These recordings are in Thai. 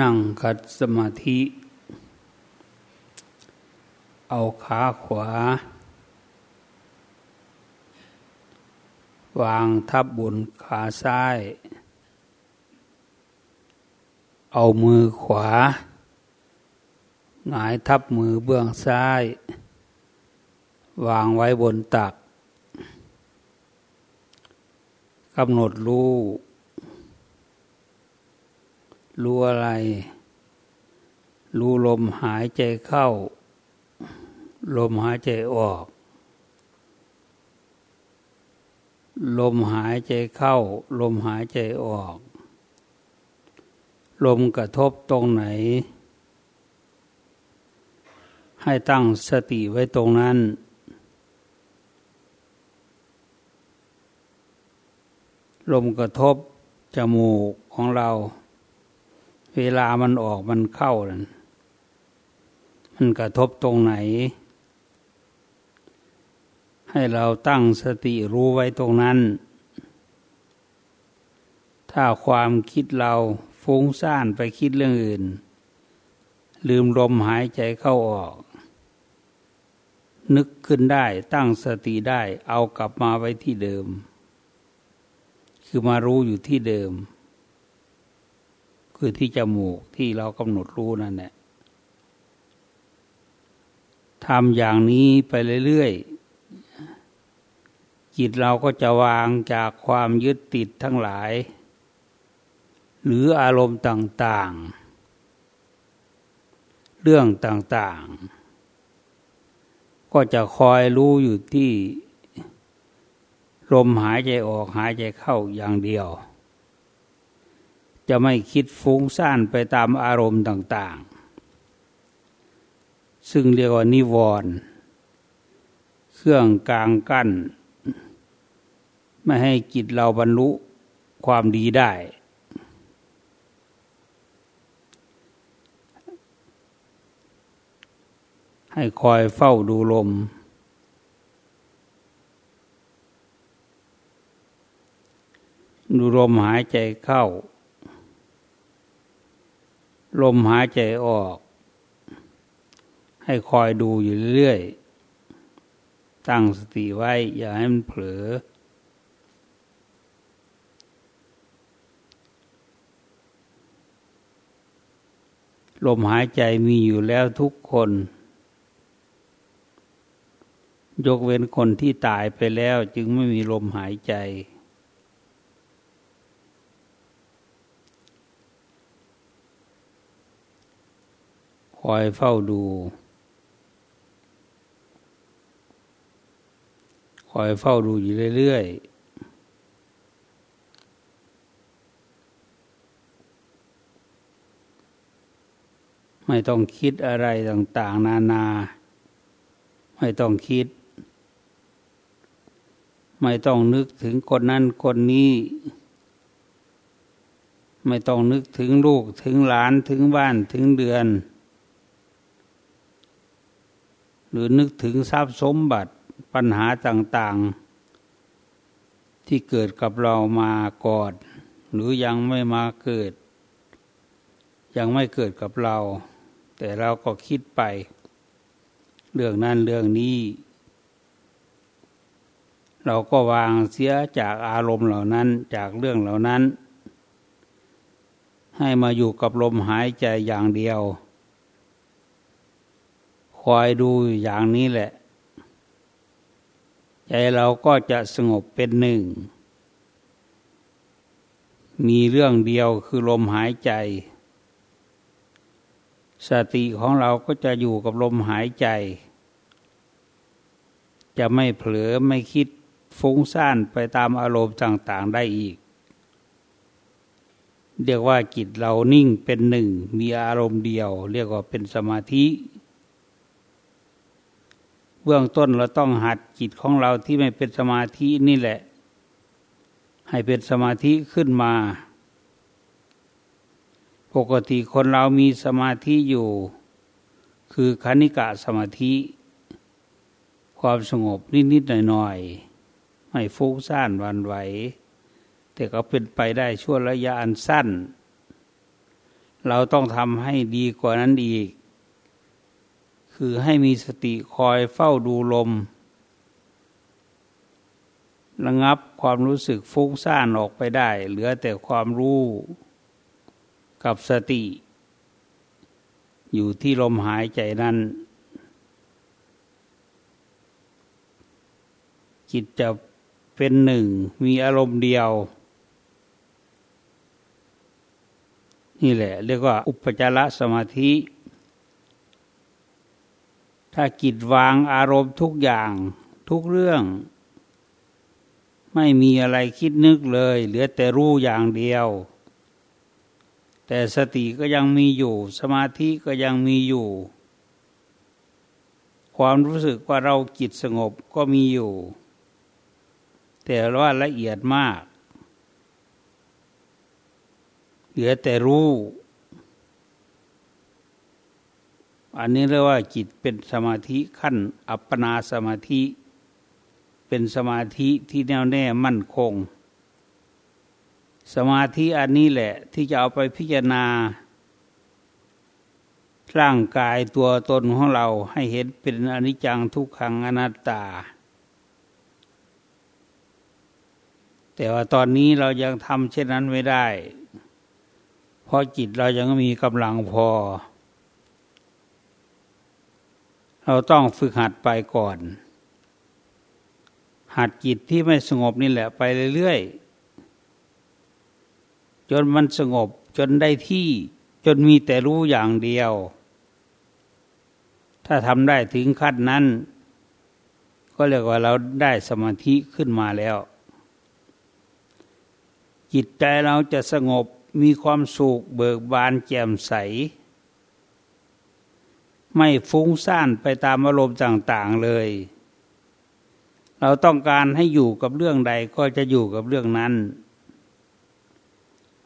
นั่งคัดสมาธิ เอาขาขวา วางทับบนขาซ้าย เอามือขวา หงายทับมือเบื้องซ้าย วางไว้บนตักกำหนดรู้ รู้อะไร รู้ลมหายใจเข้า ลมหายใจออก ลมหายใจเข้า ลมหายใจออก ลมกระทบตรงไหน ให้ตั้งสติไว้ตรงนั้นลมกระทบจมูกของเรา เวลามันออกมันเข้านั่นมันกระทบตรงไหน ให้เราตั้งสติรู้ไว้ตรงนั้น ถ้าความคิดเราฟุ้งซ่านไปคิดเรื่องอื่น ลืมลมหายใจเข้าออก นึกขึ้นได้ตั้งสติได้เอากลับมาไว้ที่เดิม คือมารู้อยู่ที่เดิม คือที่จมูกที่เรากำหนดรู้นั่นแหละทำอย่างนี้ไปเรื่อยๆ จิตเราก็จะวางจากความยึดติดทั้งหลาย หรืออารมณ์ต่างๆ เรื่องต่างๆ ก็จะคอยรู้อยู่ที่ลมหายใจออกหายใจเข้าอย่างเดียว จะไม่คิดฟุ้งซ่านไปตามอารมณ์ต่าง ๆ ซึ่งเรียกว่านิวรณ์เครื่องกลางกั้น ไม่ให้จิตเราบรรลุความดีได้ ให้คอยเฝ้าดูลม ดูลมหายใจเข้า ลมหายใจออก ให้คอยดูอยู่เรื่อย ตั้งสติไว้ อย่าให้มันเผลอ ลมหายใจมีอยู่แล้วทุกคน ยกเว้นคนที่ตายไปแล้วจึงไม่มีลมหายใจ อยเฝ้าดู คอยเฝ้าดูอยู่เรื่อยๆ ไม่ต้องคิดอะไรต่าง ๆ นานา ไม่ต้องคิด ไม่ต้องนึกถึงคนนั้นคนนี้ไม่ต้องนึกถึงลูกถึงหลานถึงบ้านถึงเดือน หรือนึกถึงทรัพย์สมบัติปัญหาต่าง ๆ ที่เกิดกับเรามาก่อนหรือยังไม่มาเกิด ยังไม่เกิดกับเรา แต่เราก็คิดไป เรื่องนั้นเรื่องนี้ เราก็วางเสียจากอารมณ์เหล่านั้นจากเรื่องเหล่านั้น ให้มาอยู่กับลมหายใจอย่างเดียว อยดูอย่างนี้แหละ ใจเราก็จะสงบเป็นหนึ่ง มีเรื่องเดียวคือลมหายใจ สติของเราก็จะอยู่กับลมหายใจ จะไม่เผลอไม่คิดฟุ้งซ่านไปตามอารมณ์ต่าง ๆ ได้อีก เรียกว่าจิตเรานิ่งเป็นหนึ่ง มีอารมณ์เดียว เรียกว่าเป็นสมาธิ บื้องต้นเราต้องหัดจิตของเราที่ไม่เป็นสมาธินี่แหละ ให้เป็นสมาธิขึ้นมา ปกติคนเรามีสมาธิอยู่ คือคณิกะสมาธิ ความสงบนิดๆหน่อยๆไม่ฟุ้งซ่านวันไหว แต่ก็เป็นไปได้ช่วงระยะอันสั้น เราต้องทำให้ดีกว่านั้นอีก คือให้มีสติคอยเฝ้าดูลม ระงับความรู้สึกฟุ้งซ่านออกไปได้ เหลือแต่ความรู้กับสติ อยู่ที่ลมหายใจนั้น จิตจะเป็นหนึ่งมีอารมณ์เดียว นี่แหละ เรียกว่าอุปจารสมาธิ ถ้าจิตวางอารมณ์ทุกอย่างทุกเรื่อง ไม่มีอะไรคิดนึกเลย เหลือแต่รู้อย่างเดียว แต่สติก็ยังมีอยู่ สมาธิก็ยังมีอยู่ ความรู้สึกว่าเราจิตสงบก็มีอยู่ แต่ว่าละเอียดมาก เหลือแต่รู้ อันนี้เรียกว่าจิตเป็นสมาธิขั้นอัปปนาสมาธิ เป็นสมาธิที่แน่วแน่มั่นคง สมาธิอันนี้แหละที่จะเอาไปพิจารณา ร่างกายตัวตนของเราให้เห็นเป็นอนิจจังทุกขังอนัตตา แต่ว่าตอนนี้เรายังทำเช่นนั้นไม่ได้ เพราะจิตเรายังมีกำลังพอ เราต้องฝึกหัดไปก่อน หัดจิตที่ไม่สงบนี่แหละไปเรื่อยๆ จนมันสงบจนได้ที่จนมีแต่รู้อย่างเดียว ถ้าทำได้ถึงขั้นนั้น ก็เรียกว่าเราได้สมาธิขึ้นมาแล้ว จิตใจเราจะสงบมีความสุขเบิกบานแจ่มใส ไม่ฟุ้งซ่านไปตามอารมณ์ต่าง ๆเลย เราต้องการให้อยู่กับเรื่องใดก็จะอยู่กับเรื่องนั้น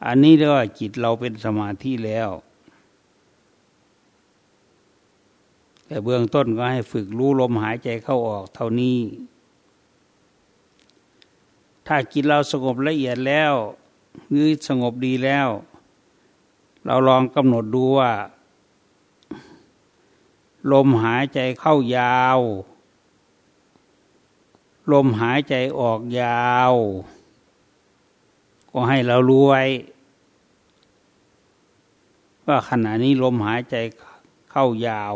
อันนี้เรียกว่าจิตเราเป็นสมาธิแล้ว แต่เบื้องต้นก็ให้ฝึกรู้ลมหายใจเข้าออกเท่านี้ ถ้าจิตเราสงบละเอียดแล้วหรือสงบดีแล้ว เราลองกำหนดดูว่า ลมหายใจเข้ายาว ลมหายใจออกยาว ก็ให้เรารู้ไว้ ว่าขณะนี้ลมหายใจเข้ายาว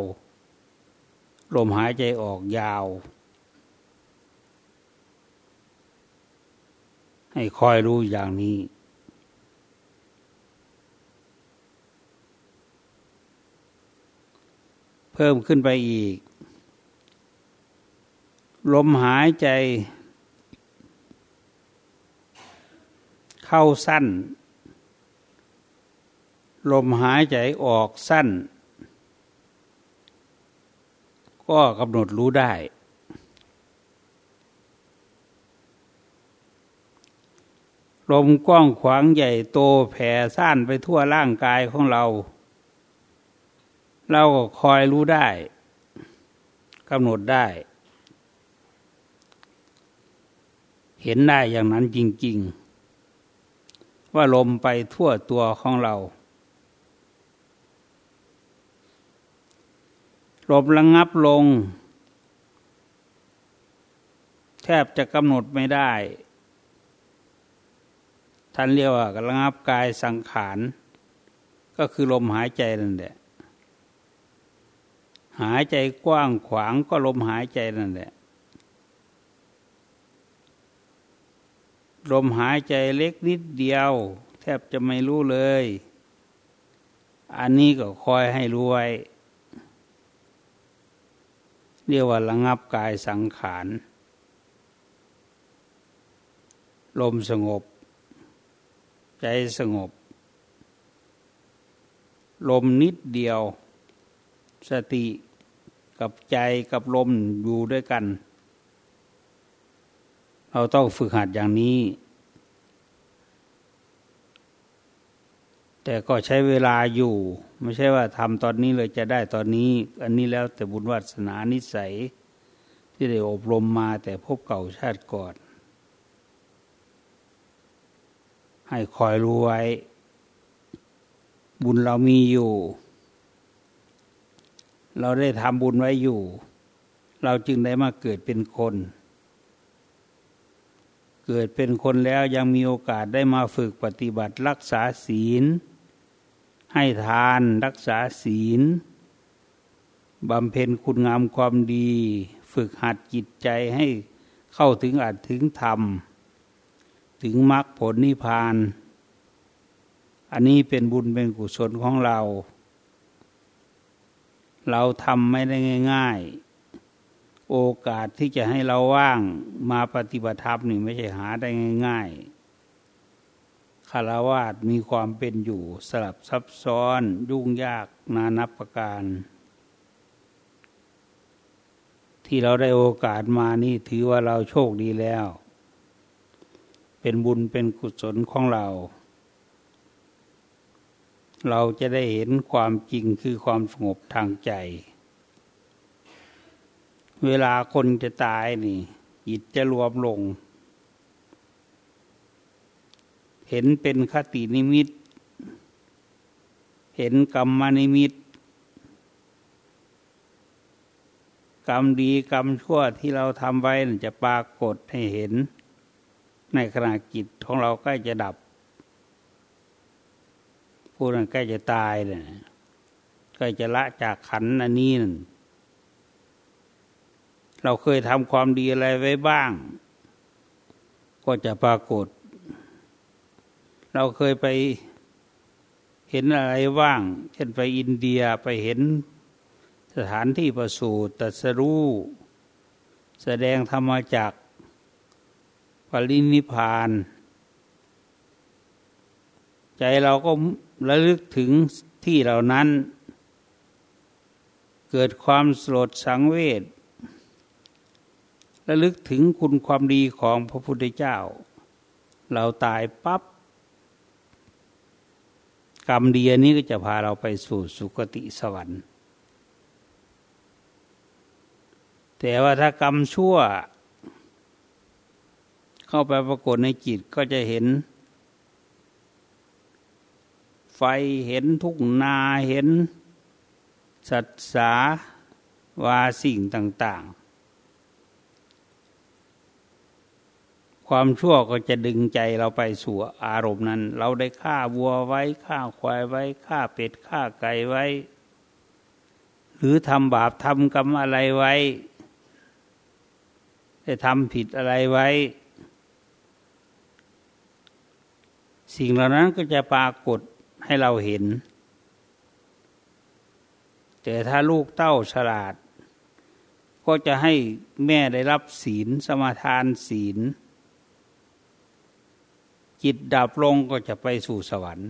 ลมหายใจออกยาว ให้คอยรู้อย่างนี้ เพิ่มขึ้นไปอีก ลมหายใจ เข้าสั้น ลมหายใจออกสั้น ก็กำหนดรู้ได้ลมกว้างขวางใหญ่โตแผ่ซ่านไปทั่วร่างกายของเรา เราก็คอยรู้ได้กำหนดได้ เห็นได้อย่างนั้นจริง ๆ ว่าลมไปทั่วตัวของเรา ลมระงงับลง แทบจะกำหนดไม่ได้ ท่านเรียกว่าระงับกายสังขาร ก็คือลมหายใจนั่นแหละ หายใจกว้างขวางก็ลมหายใจนั่นแหละ ลมหายใจเล็กนิดเดียว แทบจะไม่รู้เลย อันนี้ก็คอยให้รู้ไว้ เรียกว่าระงับกายสังขาร ลมสงบ ใจสงบ ลมนิดเดียวสติ กับใจกับลมอยู่ด้วยกัน เราต้องฝึกหัดอย่างนี้ แต่ก็ใช้เวลาอยู่ ไม่ใช่ว่าทำตอนนี้เลยจะได้ตอนนี้ อันนี้แล้วแต่บุญวัสนานิสัย ที่ได้อบรมมาแต่พบเก่าชาติก่อน ให้คอยรู้ไว้ บุญเรามีอยู่ เราได้ทำบุญไว้อยู่ เราจึงได้มาเกิดเป็นคน เกิดเป็นคนแล้วยังมีโอกาสได้มาฝึกปฏิบัติรักษาศีล ให้ทานรักษาศีลบำเพ็ญคุณงามความดี ฝึกหัดจิตใจให้เข้าถึงอัตถึงธรรม ถึงมรรคผลนิพพาน อันนี้เป็นบุญเป็นกุศลของเรา เราทำไม่ได้ง่าย ๆ โอกาสที่จะให้เราว่างมาปฏิบัติธรรมนี่ไม่ใช่หาได้ง่าย ๆคารวาสมีความเป็นอยู่สลับซับซ้อนยุ่งยากนานับประการ ที่เราได้โอกาสมานี่ถือว่าเราโชคดีแล้ว เป็นบุญเป็นกุศลของเรา เราจะได้เห็นความจริงคือความสงบทางใจ เวลาคนจะตายนี่จิตจะรวมลง เห็นเป็นคตินิมิต เห็นกรรมนิมิต กรรมดีกรรมชั่วที่เราทำไว้จะปรากฏให้เห็น ในขณะจิตของเราใกล้จะดับ ผู้นั้นใกล้จะตายเนี่ยใกล้จะละจากขันอันนี้นั่นเราเคยทำความดีอะไรไว้บ้าง ก็จะปรากฏ เราเคยไปเห็นอะไรบ้าง เช่นไปอินเดียไปเห็นสถานที่ประสูติตัสรู้ แสดงธรรมจักปรินิพาน ใจเราก็ ระลึกถึงที่เหล่านั้น เกิดความสลดสังเวชระลึกถึงคุณความดีของพระพุทธเจ้า เราตายปับ๊บกรรมดีนี้ก็จะพาเราไปสู่สุคติสวรรค์ แต่ว่าถ้ากรรมชั่ว เข้าไปปรากฏในจิตก็จะเห็น ไฟเห็นทุกนาเห็น สัตสาวาสิ่งต่าง ๆ ความชั่วก็จะดึงใจเราไปสู่อารมณ์นั้น เราได้ฆ่าวัวไว้ฆ่าควายไว้ฆ่าเป็ดฆ่าไก่ไว้ หรือทำบาปทำกรรมอะไรไว้ ได้ทำผิดอะไรไว้สิ่งเหล่านั้นก็จะปรากฏ ให้เราเห็น แต่ถ้าลูกเต้าฉลาด ก็จะให้แม่ได้รับศีลสมาทานศีล จิตดับลงก็จะไปสู่สวรรค์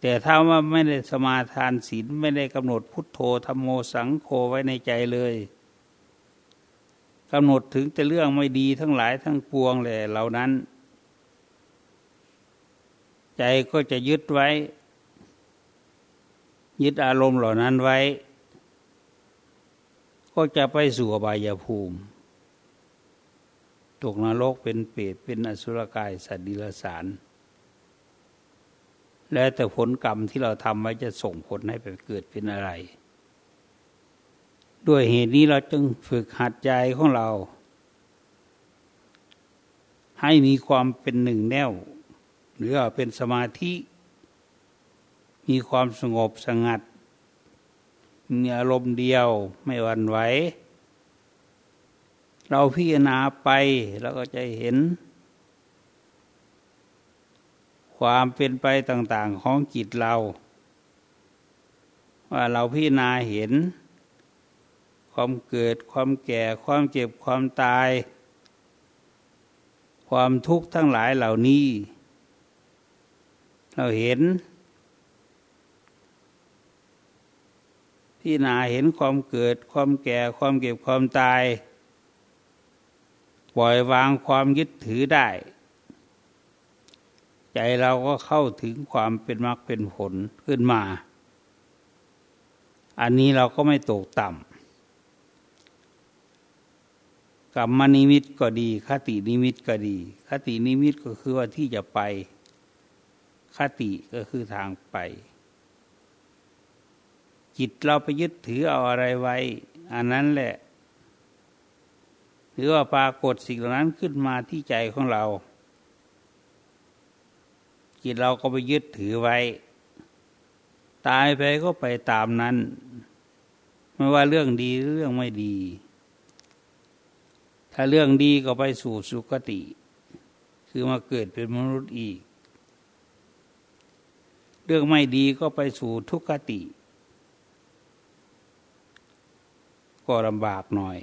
แต่ถ้าว่าไม่ได้สมาทานศีลไม่ได้กำหนดพุทโธธรรมโมสังโฆไว้ในใจเลยกำหนดถึงแต่เรื่องไม่ดีทั้งหลายทั้งปวงเลยเหล่านั้น ใจก็จะยึดไว้ ยึดอารมณ์เหล่านั้นไว้ ก็จะไปสู่อบายภูมิ ตกนรกเป็นเปรตเป็นอสุรกายสัตว์ดิลสาร และแต่ผลกรรมที่เราทำไว้จะส่งผลให้ไปเกิดเป็นอะไร ด้วยเหตุนี้เราจึงฝึกหัดใจของเรา ให้มีความเป็นหนึ่งแน่ว หรือว่าเป็นสมาธิ มีความสงบสงัด มีอารมณ์เดียวไม่หวั่นไหว เราพิจารณาไปเราก็จะเห็น ความเป็นไปต่าง ๆของจิตเรา ว่าเราพิจารณาเห็น ความเกิดความแก่ความเจ็บความตาย ความทุกข์ทั้งหลายเหล่านี้ เราเห็นพี่นาเห็นความเกิด ความแก่ ความเก็บความตาย ปล่อยวางความยึดถือได้ ใจเราก็เข้าถึงความเป็นมรรคเป็นผลขึ้นมา อันนี้เราก็ไม่ตกต่ำกรรมนิมิตก็ดี คตินิมิตก็ดี คตินิมิตก็คือว่าที่จะไป คติก็คือทางไป จิตเราไปยึดถือเอาอะไรไว้ อันนั้นแหละ หรือว่าปรากฏสิ่งเหล่านั้นขึ้นมาที่ใจของเรา จิตเราก็ไปยึดถือไว้ ตายไปก็ไปตามนั้น ไม่ว่าเรื่องดีหรือเรื่องไม่ดี ถ้าเรื่องดีก็ไปสู่สุคติ คือมาเกิดเป็นมนุษย์อีก เรื่องไม่ดีก็ไปสู่ทุกขติ ก็ลำบากหน่อย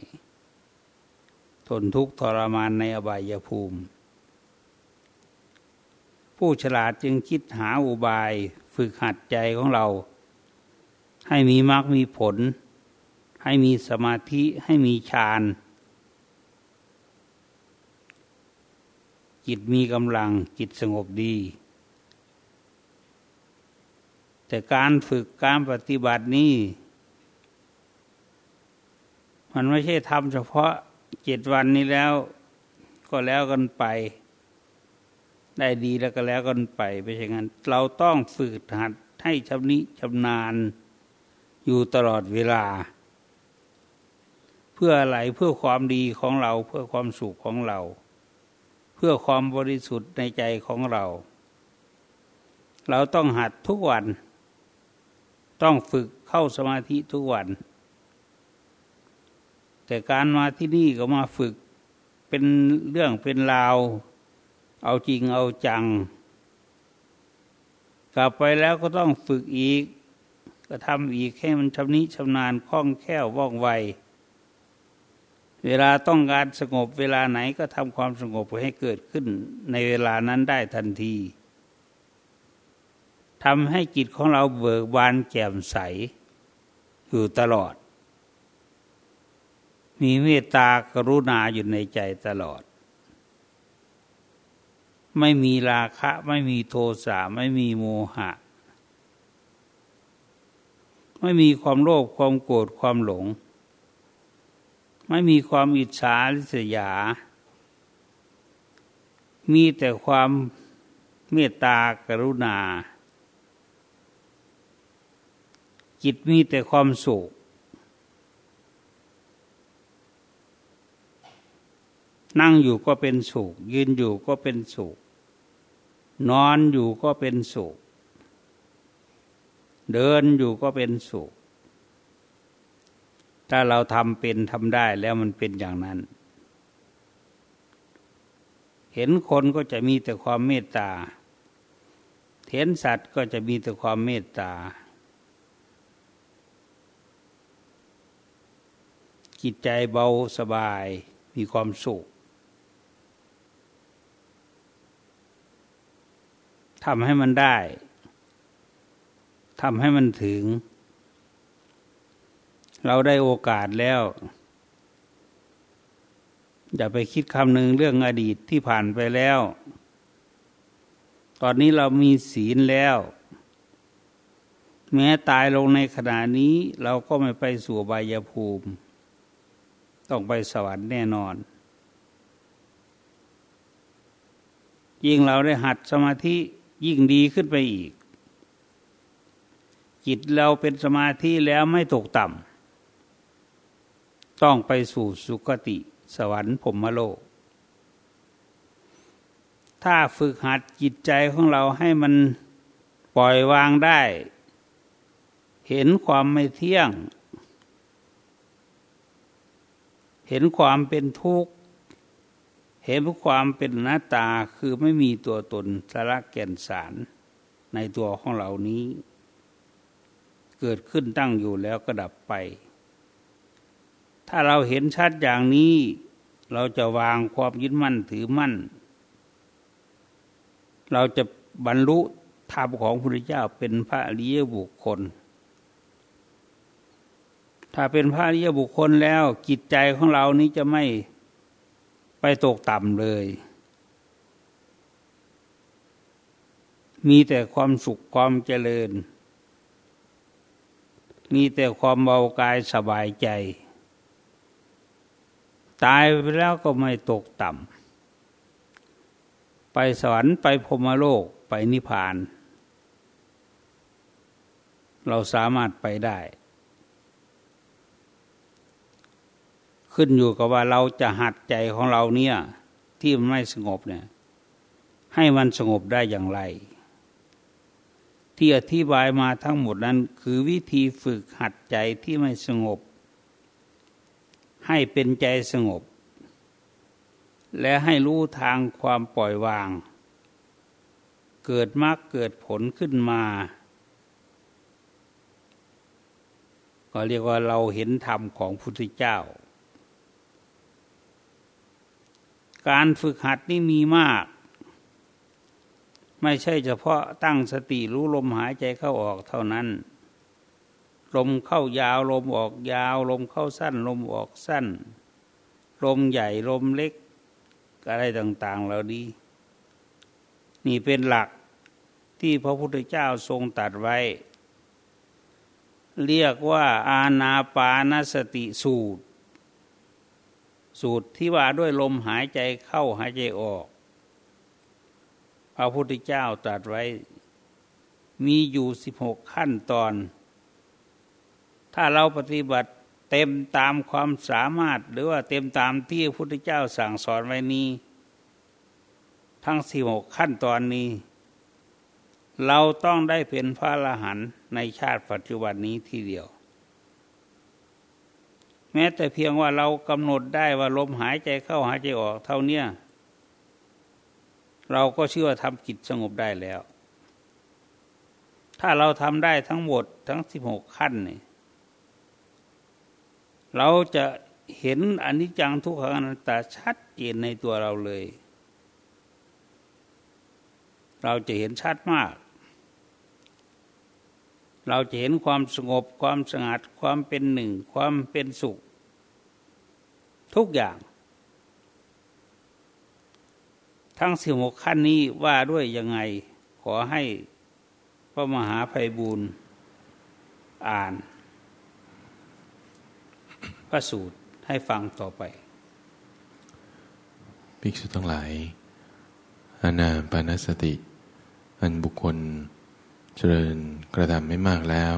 ทนทุกข์ทรมานในอบายภูมิ ผู้ฉลาดจึงคิดหาอุบายฝึกหัดใจของเรา ให้มีมรรคมีผล ให้มีสมาธิให้มีฌานจิตมีกำลังจิตสงบดี แต่การฝึกการปฏิบัตินี้มันไม่ใช่ทำเฉพาะเจ็ดวันนี้แล้ว ก็แล้วกันไป ได้ดีแล้วก็แล้วกันไปไม่ใช่งั้นเราต้องฝึกหัดให้ชำนิชำนาญอยู่ตลอดเวลา เพื่ออะไรเพื่อความดีของเรา เพื่อความสุขของเรา เพื่อความบริสุทธิ์ในใจของเรา เราต้องหัดทุกวัน ต้องฝึกเข้าสมาธิทุกวัน แต่การมาที่นี่ก็มาฝึกเป็นเรื่องเป็นราว เอาจริงเอาจัง กลับไปแล้วก็ต้องฝึกอีก ก็ทำอีกให้มันชำนิชำนาญคล่องแคล่วว่องไว เวลาต้องการสงบเวลาไหนก็ทำความสงบให้เกิดขึ้นในเวลานั้นได้ทันที ทำให้จิตของเราเบิกบานแจ่มใส อยู่ตลอด มีเมตตากรุณาอยู่ในใจตลอด ไม่มีราคะ ไม่มีโทสะไม่มีโมหะ ไม่มีความโลภความโกรธความหลง ไม่มีความอิจฉาริษยา มีแต่ความเมตตากรุณา จิตมีแต่ความสุขนั่งอยู่ก็เป็นสุข ยืนอยู่ก็เป็นสุข นอนอยู่ก็เป็นสุข เดินอยู่ก็เป็นสุข ถ้าเราทำเป็นทำได้แล้วมันเป็นอย่างนั้น เห็นคนก็จะมีแต่ความเมตตา เห็นสัตว์ก็จะมีแต่ความเมตตา จิตใจเบาสบายมีความสุขทำให้มันได้ทำให้มันถึง เราได้โอกาสแล้ว อย่าไปคิดคำหนึ่งเรื่องอดีตที่ผ่านไปแล้ว ตอนนี้เรามีศีลแล้ว แม้ตายลงในขณะนี้เราก็ไม่ไปสู่บายภูมิ ต้องไปสวรรค์แน่นอน ยิ่งเราได้หัดสมาธิยิ่งดีขึ้นไปอีก จิตเราเป็นสมาธิแล้วไม่ตกต่ำต้องไปสู่สุคติสวรรค์ผมมโลก ถ้าฝึกหัดจิตใจของเราให้มันปล่อยวางได้ เห็นความไม่เที่ยง เห็นความเป็นทุกข์ เห็นความเป็นหน้าตาคือไม่มีตัวตนสาระแก่นสารในตัวของเรานี้ เกิดขึ้นตั้งอยู่แล้วก็ดับไป ถ้าเราเห็นชัดอย่างนี้ เราจะวางความยึดมั่นถือมั่น เราจะบรรลุธรรมของพระพุทธเจ้าเป็นพระอริยบุคคล ถ้าเป็นพระริยบุคคลแล้วจิตใจของเรานี้จะไม่ไปตกต่ำเลย มีแต่ความสุขความเจริญ มีแต่ความเบากายสบายใจ ตายไปแล้วก็ไม่ตกต่ำ ไปสวรรค์ไปพรมโลกไปนิพพาน เราสามารถไปได้ ขึ้นอยู่กับว่าเราจะหัดใจของเราเนี่ยที่มันไม่สงบเนี่ยให้มันสงบได้อย่างไร ที่อธิบายมาทั้งหมดนั้น คือวิธีฝึกหัดใจที่ไม่สงบ ให้เป็นใจสงบ และให้รู้ทางความปล่อยวาง เกิดมรรคเกิดผลขึ้นมา ก็เรียกว่าเราเห็นธรรมของพุทธเจ้า การฝึกหัดนี่มีมาก ไม่ใช่เฉพาะตั้งสติรู้ลมหายใจเข้าออกเท่านั้น ลมเข้ายาวลมออกยาว ลมเข้าสั้น ลมออกสั้น ลมใหญ่ลมเล็ก อะไรต่าง ๆ เหล่านี้ นี่เป็นหลักที่พระพุทธเจ้าทรงตัดไว้ เรียกว่าอาณาปานสติสูตร สูตรที่ว่าด้วยลมหายใจเข้าหายใจออก พระพุทธเจ้าตรัสไว้ มีอยู่สิบหกขั้นตอน ถ้าเราปฏิบัติเต็มตามความสามารถ หรือว่าเต็มตามที่พระพุทธเจ้าสั่งสอนไว้นี้ ทั้งสิบหกขั้นตอนนี้ เราต้องได้เป็นพระอรหันต์ในชาติปัจจุบันนี้ทีเดียว แม้แต่เพียงว่าเรากำหนดได้ว่าลมหายใจเข้าหายใจออกเท่าเนี้ยเราก็เชื่อทำจิตสงบได้แล้ว ถ้าเราทำได้ทั้งหมดทั้งสิบหกขั้นนี่เราจะเห็นอนิจจังทุกขังอนัตตาชัดเจนในตัวเราเลย เราจะเห็นชัดมาก เราจะเห็นความสงบความสงัดความเป็นหนึ่ง ความเป็นสุข ทุกอย่าง ทั้งสิบหกขั้นนี้ว่าด้วยยังไง ขอให้พระมหาภัยบูรณ์อ่าน พระสูตรให้ฟังต่อไปภิกษุทั้งหลาย อานาปานสติ อันบุคคล เจริญกระทำไม่มากแล้ว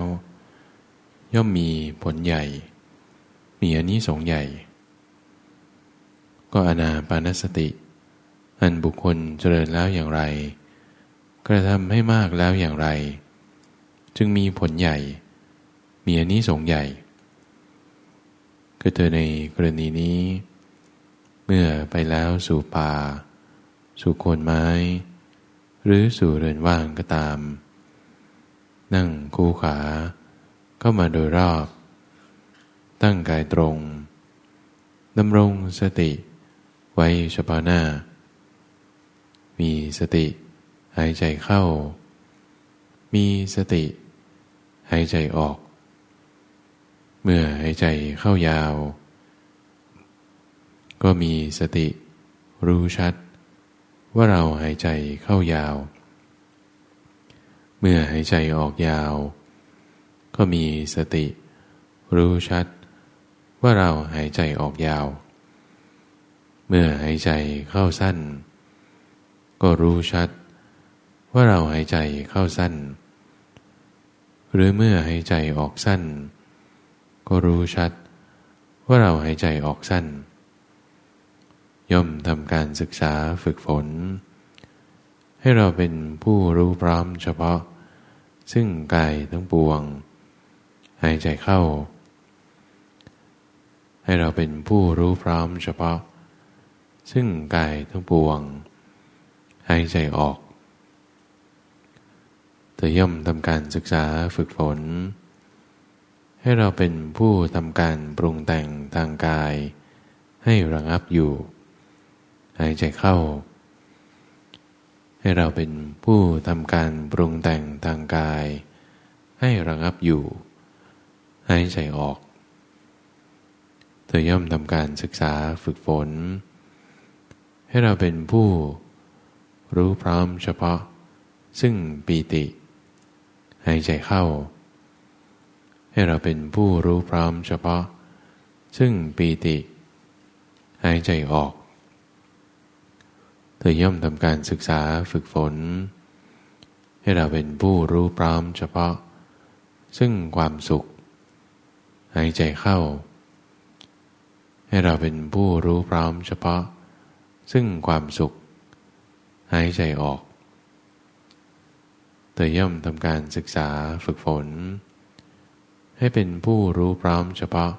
ย่อมมีผลใหญ่ มีอันนี้สงใหญ่ ก็อนาปานสติ อันบุคคลเจริญแล้วอย่างไร กระทำให้มากแล้วอย่างไร จึงมีผลใหญ่ มีอันนี้สงใหญ่ก็เธอในกรณีนี้ เมื่อไปแล้วสู่ป่า สู่โคนไม้ หรือสู่เรือนว่างก็ตาม นั่งคู่ขาเข้ามาโดยรอบ ตั้งกายตรงดำรงสติไว้เฉพาะหน้า มีสติหายใจเข้า มีสติหายใจออก เมื่อหายใจเข้ายาว ก็มีสติรู้ชัด ว่าเราหายใจเข้ายาว เมื่อหายใจออกยาว ก็มีสติ รู้ชัด ว่าเราหายใจออกยาว เมื่อหายใจเข้าสั้น ก็รู้ชัด ว่าเราหายใจเข้าสั้น หรือเมื่อหายใจออกสั้น ก็รู้ชัด ว่าเราหายใจออกสั้น ย่อมทำการศึกษาฝึกฝนให้เราเป็นผู้รู้พร้อมเฉพาะ ซึ่งกายทั้งปวง หายใจเข้า ให้เราเป็นผู้รู้พร้อมเฉพาะ ซึ่งกายทั้งปวง หายใจออกเธอย่อมทำการศึกษาฝึกฝน ให้เราเป็นผู้ทำการปรุงแต่งทางกาย ให้ระงับอยู่ หายใจเข้า ให้เราเป็นผู้ทำการปรุงแต่งทางกาย ให้ระงับอยู่ให้ใจออก เธอย่อมทำการศึกษาฝึกฝน ให้เราเป็นผู้รู้พร้อมเฉพาะ ซึ่งปีติให้ใจเข้า ให้เราเป็นผู้รู้พร้อมเฉพาะ ซึ่งปีติหายใจออก ธอย่อมทำการศึกษาฝึกฝน ให้เราเป็นผู้รู้พร้อมเฉพาะ ซึ่งความสุข หายใจเข้า ให้เราเป็นผู้รู้พร้อมเฉพาะ ซึ่งความสุข หายใจออกเธอย่อมทำการศึกษาฝึกฝน ให้เป็นผู้รู้พร้อมเฉพาะ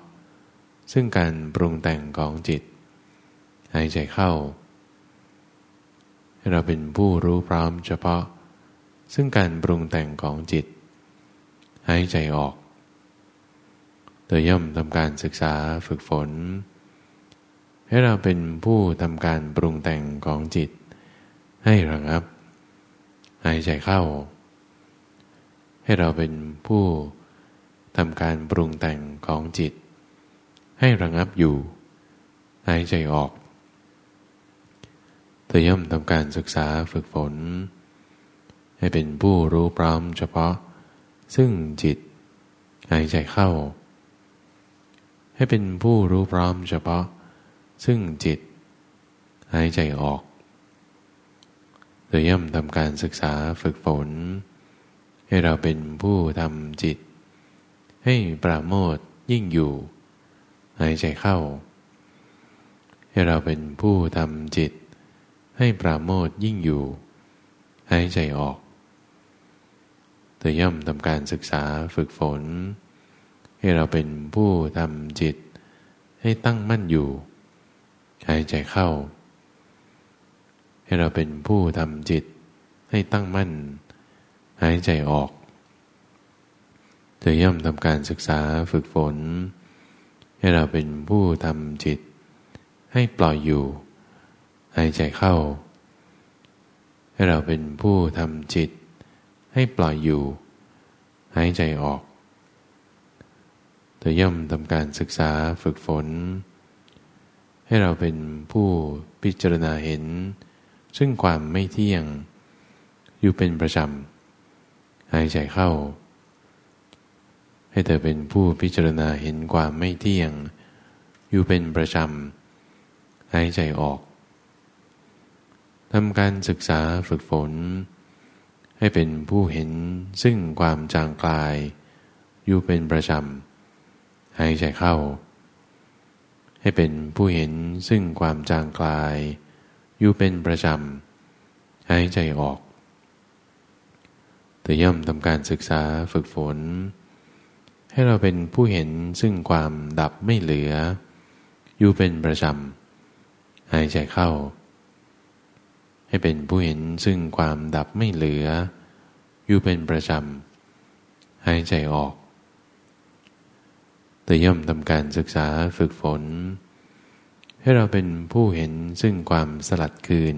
ซึ่งการปรุงแต่งของจิต หายใจเข้า เราเป็นผู้รู้พร้อมเฉพาะ ซึ่งการปรุงแต่งของจิต หายใจออกเธอย่อมทำการศึกษาฝึกฝน ให้เราเป็นผู้ทำการปรุงแต่งของจิต ให้ระงับ หายใจเข้า ให้เราเป็นผู้ทำการปรุงแต่งของจิต ให้ระงับอยู่ หายใจออก ธอย่อมทำการศึกษาฝึกฝน ให้เป็นผู้รู้พร้อมเฉพาะ ซึ่งจิตหายใจเข้า ให้เป็นผู้รู้พร้อมเฉพาะ ซึ่งจิตหายใจออกเธอย่อมทำการศึกษาฝึกฝน ให้เราเป็นผู้ทำจิต ให้ปราโมทยิ่งอยู่ หายใจเข้า ให้เราเป็นผู้ทำจิต ให้ปราโมทยิ่งอยู่ หายใจออก เธอย่อมทำการศึกษาฝึกฝน ให้เราเป็นผู้ทำจิต ให้ตั้งมั่นอยู่ หายใจเข้า ให้เราเป็นผู้ทำจิต ให้ตั้งมั่น หายใจออก เธอย่อมทำการศึกษาฝึกฝน ให้เราเป็นผู้ทำจิต ให้ปล่อยอยู่ หายใจเข้า ให้เราเป็นผู้ทำจิต ให้ปล่อยอยู่ หายใจออกเธอย่อมทำการศึกษาฝึกฝน ให้เราเป็นผู้พิจารณาเห็น ซึ่งความไม่เที่ยง อยู่เป็นประจำหายใจเข้า ให้เธอเป็นผู้พิจารณาเห็นความไม่เที่ยง อยู่เป็นประจำหายใจออก ทำการศึกษาฝึกฝน ให้เป็นผู้เห็นซึ่งความจางกลาย อยู่เป็นประจำหายใจเข้า ให้เป็นผู้เห็นซึ่งความจางกลาย อยู่เป็นประจำหายใจออกแต่ย่อมทำการศึกษาฝึกฝน ให้เราเป็นผู้เห็นซึ่งความดับไม่เหลือ อยู่เป็นประจำหายใจเข้า ให้เป็นผู้เห็นซึ่งความดับไม่เหลือ อยู่เป็นประจำหายใจออก แต่ย่อมทำการศึกษาฝึกฝน ให้เราเป็นผู้เห็นซึ่งความสลัดคืน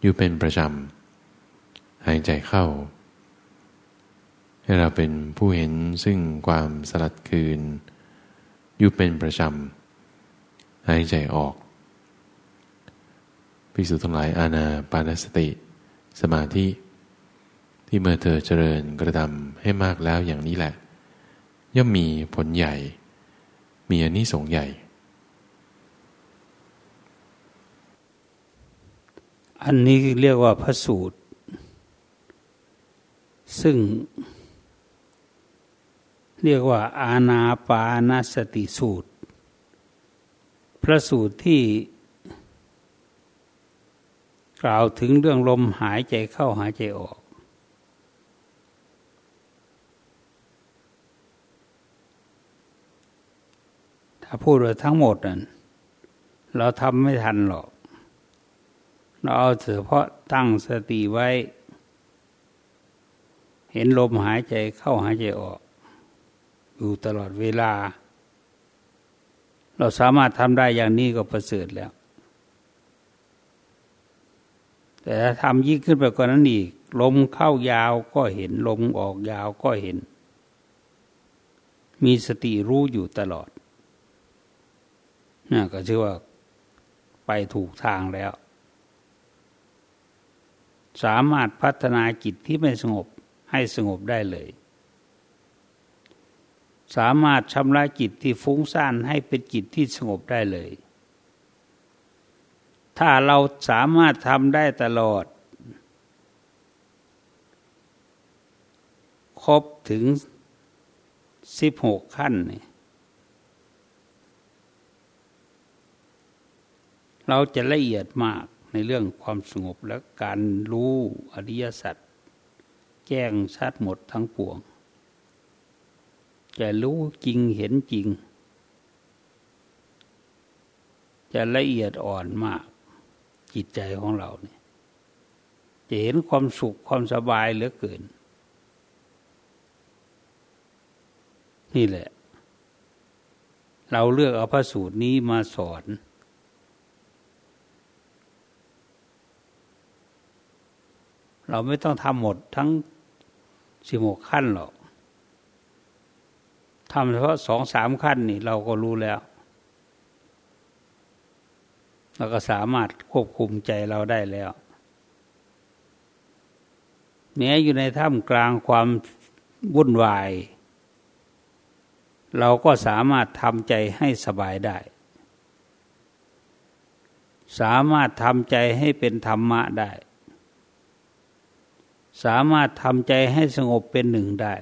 อยู่เป็นประจำหายใจเข้า ให้เราเป็นผู้เห็นซึ่งความสลัดคืน อยู่เป็นประจำหายใจออก พิสุทั้งหลายอาณาปานสติ สมาธิ ที่เมื่อเธอเจริญกระทำให้มากแล้วอย่างนี้แหละ ย่อมมีผลใหญ่ มีอนิสงส์ใหญ่ อันนี้เรียกว่าพระสูตร ซึ่ง เรียกว่าอาณาปานสติสูตร พระสูตรที่ กล่าวถึงเรื่องลมหายใจเข้าหายใจออก ถ้าพูดว่าทั้งหมดนั้นเราทำไม่ทันหรอก เราเอาเฉพาะตั้งสติไว้ เห็นลมหายใจเข้าหายใจออก อยู่ตลอดเวลา เราสามารถทำได้อย่างนี้ก็ประเสริฐแล้ว แต่ถ้าทำยิ่งขึ้นไปกว่านั้นอีก ลมเข้ายาวก็เห็น ลมออกยาวก็เห็น มีสติรู้อยู่ตลอดน่ก็ชื่อว่าไปถูกทางแล้ว สามารถพัฒนาจิตที่ไม่สงบให้สงบได้เลย สามารถชำระจิตที่ฟุ้งซ่านให้เป็นจิตที่สงบได้เลย ถ้าเราสามารถทำได้ตลอด ครบถึงสิบหกขั้นนี่เราจะละเอียดมากในเรื่องความสงบและการรู้อริยสัจแจ้งชัดหมดทั้งปวง จะรู้จริงเห็นจริง จะละเอียดอ่อนมาก จิตใจของเราเนี่ยจะเห็นความสุขความสบายเหลือเกิน นี่แหละ เราเลือกเอาพระสูตรนี้มาสอน เราไม่ต้องทำหมดทั้งสิบหกขั้นหรอกทำเฉพาะสองสามขั้นนี่เราก็รู้แล้ว เราก็สามารถควบคุมใจเราได้แล้วแม้อยู่ในถ้ำกลางความวุ่นวาย เราก็สามารถทำใจให้สบายได้ สามารถทำใจให้เป็นธรรมะได้ สามารถทำใจให้สงบเป็นหนึ่งได้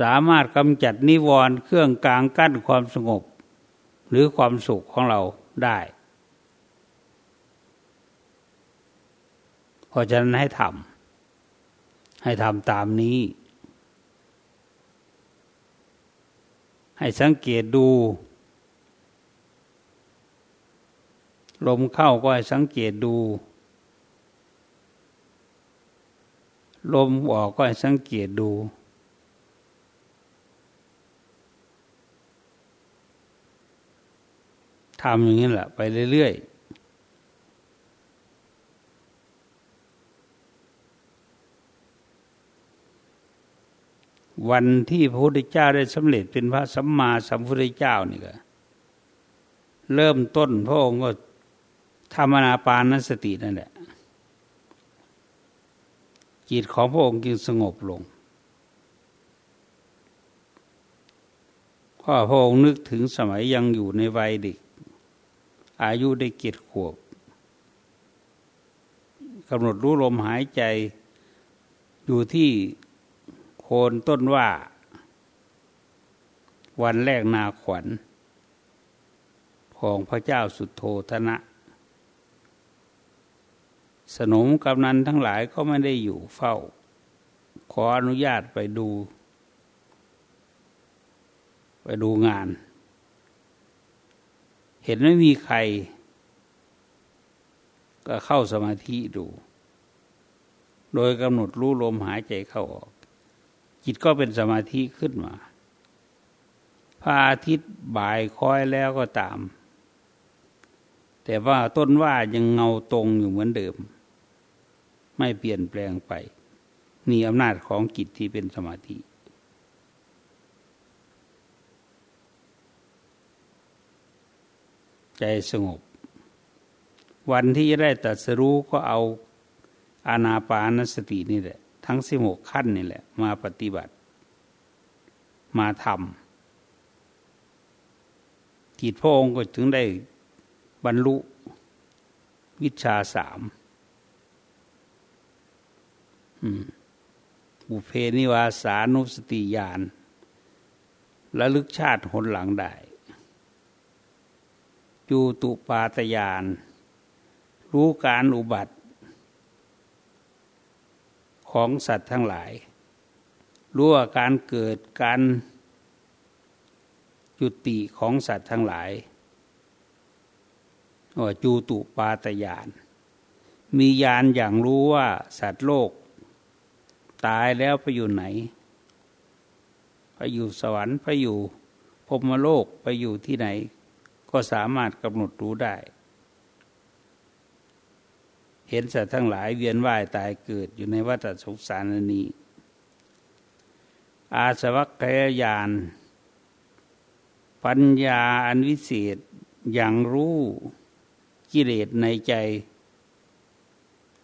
สามารถกำจัดนิวรณ์เครื่องกลางกั้นความสงบ หรือความสุขของเราได้ เพราะฉะนั้นให้ทำให้ทำตามนี้ ให้สังเกตดู ลมเข้าก็ให้สังเกตดู ลมออกก็ให้สังเกตดู ทำอย่างนี้แหละไปเรื่อยๆ วันที่พระพุทธเจ้าได้สำเร็จเป็นพระสัมมาสัมพุทธเจ้านี่ก็เริ่มต้นพระองค์ก็ธรรมนาปานสตินั่นแหละจิตของพระองค์จึงสงบลงเพราะพระองค์นึกถึงสมัยยังอยู่ในวัยเด็ก อายุได้เกียรติขวบกำหนดรู้ลมหายใจอยู่ที่โคนต้นว่า วันแรกนาขวัญ ของพระเจ้าสุดโทธนะ สนมกำนันทั้งหลายก็ไม่ได้อยู่เฝ้า ขออนุญาตไปดู ไปดูงาน เห็นไม่มีใคร ก็เข้าสมาธิดู โดยกำหนดรู้ลมหายใจเข้าออก จิตก็เป็นสมาธิขึ้นมาพระอาทิตย์บ่ายคอยแล้วก็ตาม แต่ว่าต้นว่ายังเงาตรงอยู่เหมือนเดิม ไม่เปลี่ยนแปลงไป นี่อำนาจของจิตที่เป็นสมาธิ ใจสงบ วันที่จะได้ตัดสรู้ก็เอาอานาปานสตินี่แหละ ทั้งสิบหกขั้นนี่แหละ มาปฏิบัติ มาทำจิตพระองค์ก็ถึงได้บรรลุวิชาสามบุเพนิวาสานุสติญาณและลึกชาติหนหลังได้ จูตุปาตยาน รู้การอุบัติ ของสัตว์ทั้งหลาย รู้ว่าการเกิดการจุติของสัตว์ทั้งหลายว่าจูตุปาตยาน มียานอย่างรู้ว่าสัตว์โลก ตายแล้วไปอยู่ไหน ไปอยู่สวรรค์ไปอยู่พรมโลกไปอยู่ที่ไหน ก็สามารถกำหนดรู้ได้ เห็นสัตว์ทั้งหลายเวียนว่ายตายเกิดอยู่ในวัฏสงสารนี้ อาสวัคยายานปัญญาอันวิเศษอย่างรู้กิเลสในใจ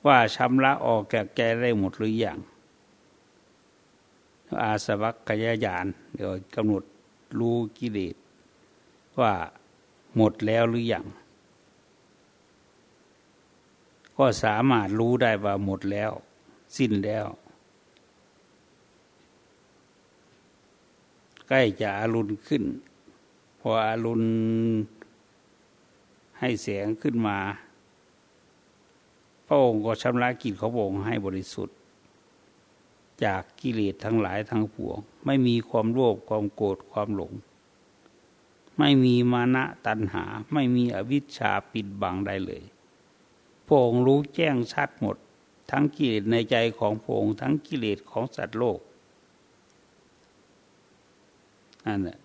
ว่าชำระออกแก่แกได้หมดหรืออยังอาสวัคยายานเดี๋ยวกำหนดรู้กิเลสว่า หมดแล้วหรืออยัง ก็สามารถรู้ได้ว่าหมดแล้ว สิ้นแล้ว ใกล้จะอารุณขึ้น พออารุณให้แสงขึ้นมา พระองค์ก็ชำระกิจของพระองค์ให้บริสุทธิ์ จากกิเลสทั้งหลายทั้งปวง ไม่มีความโลภความโกรธความหลง ไม่มีมานะตัณหา ไม่มีอวิชชาปิดบังได้เลยพระองค์รู้แจ้งชัดหมด ทั้งกิเลสในใจของพระองค์ทั้งกิเลสของสัตว์โลกนั่นแหละ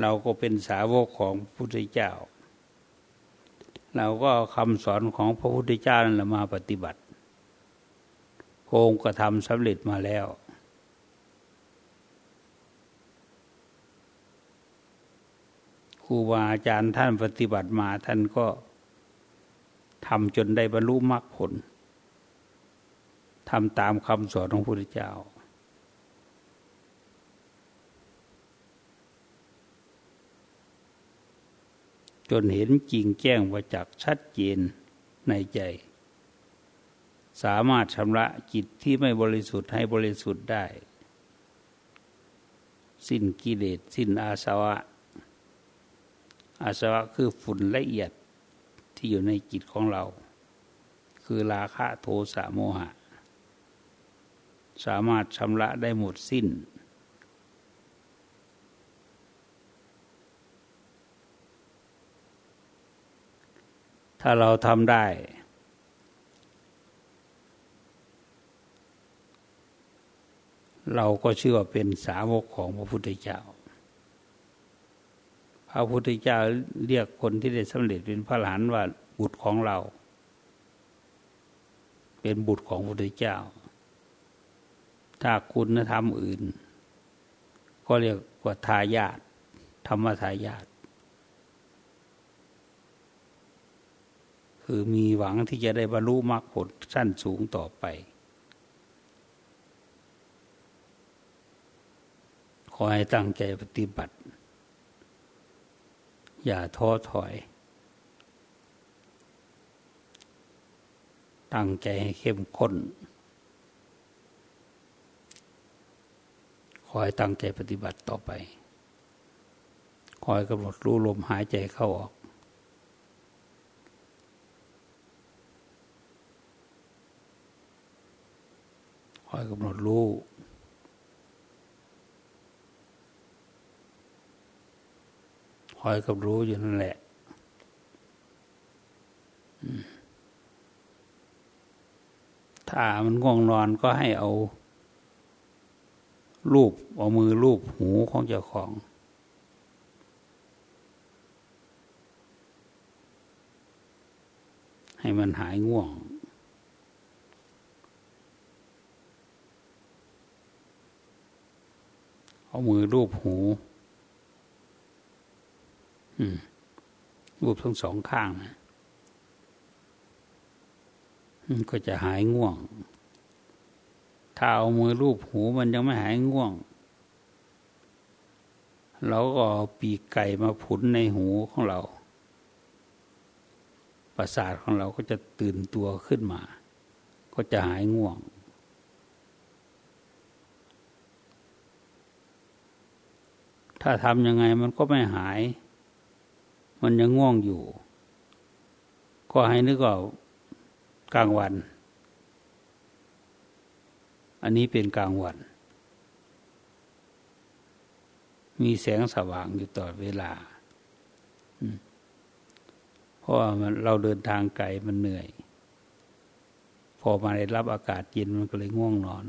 เราก็เป็นสาวกของพระพุทธเจ้า เราก็คำสอนของพระพุทธเจ้านั่นแหละมาปฏิบัติพระองค์ก็ทำสำเร็จมาแล้วค รูบาอาจารย์ท่านปฏิบัติมาท่านก็ทำจนได้บรรลุมรรคผลทำตามคำสอนของพระพุทธเจ้า จนเห็นจริงแจ้งว่าจักชัดเจนในใจ สามารถชำระจิตที่ไม่บริสุทธิ์ให้บริสุทธิ์ได้ สิ้นกิเลสสิ้นอาสวะ อาสวะคือฝุ่นละเอียดที่อยู่ในจิตของเรา คือราคะโทสะโมหะ สามารถชำระได้หมดสิ้น ถ้าเราทำได้ เราก็เชื่อเป็นสาวกของพระพุทธเจ้า พระพุทธเจ้าเรียกคนที่ได้สำเร็จเป็นพระหลานว่าบุตรของเรา เป็นบุตรของพระพุทธเจ้า ถ้าคุณธรรมอื่น ก็เรียกว่าทายาทธรรมทายาทคือมีหวังที่จะได้บรรลุมรรคผลสั้นสูงต่อไป ขอให้ตั้งใจปฏิบัติ อย่าท้อถอย ตั้งใจให้เข้มข้น คอยตั้งใจปฏิบัติต่อไป คอยกำหนดรู้ลมหายใจเข้าออก คอยกำหนดรู้ คอยกับรู้อยู่นั่นแหละถ้ามันง่วงนอนก็ให้เอา รูปเอามือรูปหูของเจ้าของ ให้มันหายง่วง เอามือรูปหู รูปทั้งสองข้างนะก็จะหายง่วง ถ้าเอามือรูปหูมันยังไม่หายง่วง เราก็เอาปีกไก่มาผุนในหูของเรา ประสาทของเราก็จะตื่นตัวขึ้นมา ก็จะหายง่วง ถ้าทำยังไงมันก็ไม่หาย มันยังง่วงอยู่ ก็ให้นึกว่ากลางวัน อันนี้เป็นกลางวัน มีแสงสว่างอยู่ตลอดเวลา เพราะว่ามันเราเดินทางไกลมันเหนื่อย พอมาได้รับอากาศเย็นมันก็เลยง่วงนอน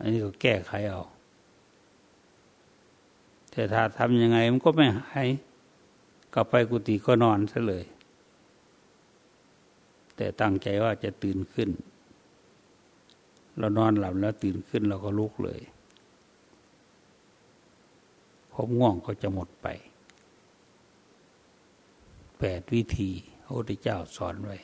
อันนี้ก็แก้ไขเอาแต่ถ้าทำยังไงมันก็ไม่หาย กลับไปกุฏิก็นอนซะเลย แต่ตั้งใจว่าจะตื่นขึ้น เรานอนหลับแล้วตื่นขึ้นเราก็ลุกเลยพบง่วงก็จะหมดไปแปดวิธีพระพุทธเจ้าสอนไว้